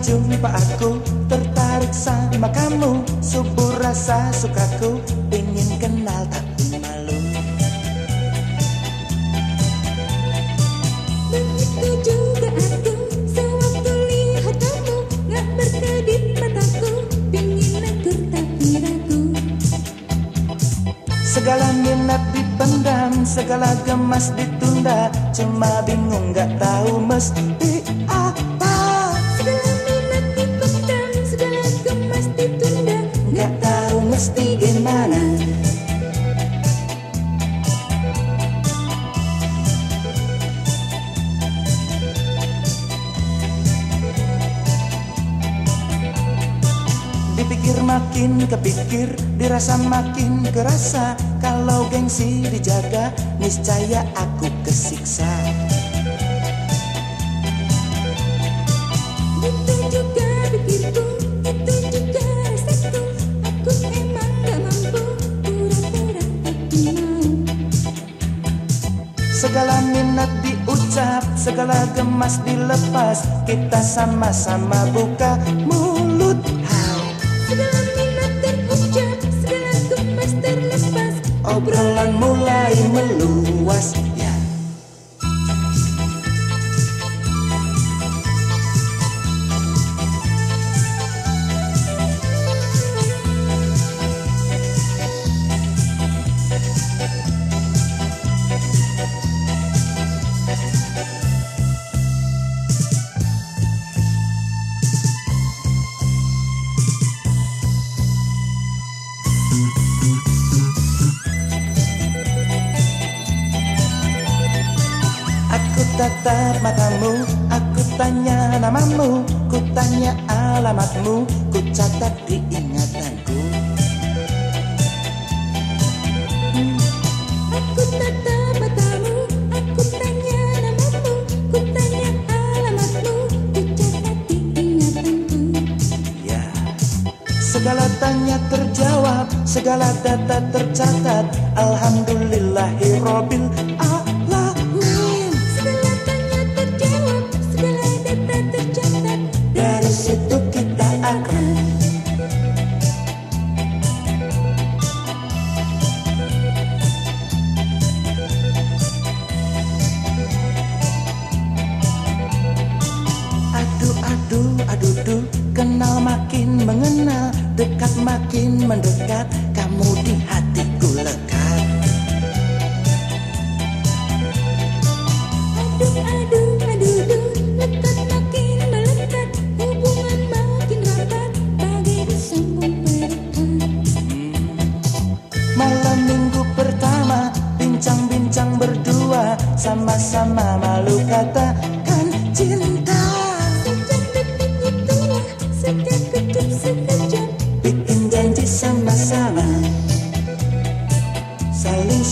Tiba aku tertarik sama kamu. Subur rasa sukaku Ingin kenal tapi malu. Begitu juga aku Sewaktu lihat kamu Gak berkedip mataku Pingin negur tapi ragu Segala minat dipendam Segala gemas ditunda. Cuma bingung gak tahu mesti mesti gimana? Dipikir makin kepikir Dirasa makin kerasa. Kalau gengsi dijaga Niscaya aku kesiksa Segala minat diucap Segala gemas dilepas. Kita sama-sama buka mulut. Segala minat terucap Segala gemas terlepas. Obrolan mulai meluas tatap matamu, aku tanya namamu, ku tanya alamatmu, ku catat di ingatanku. Aku tatap matamu Aku tanya namamu Ku tanya alamatmu Ku catat di ingatanku Ya, segala tanya terjawab, segala data tercatat. Alhamdulillahirobbil alamin. Aduh, aduh, kenal makin mengenal Dekat makin mendekat, kamu di hatiku lekat. Malam minggu pertama, bincang-bincang berdua Sama-sama malu katakan cinta.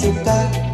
ciudad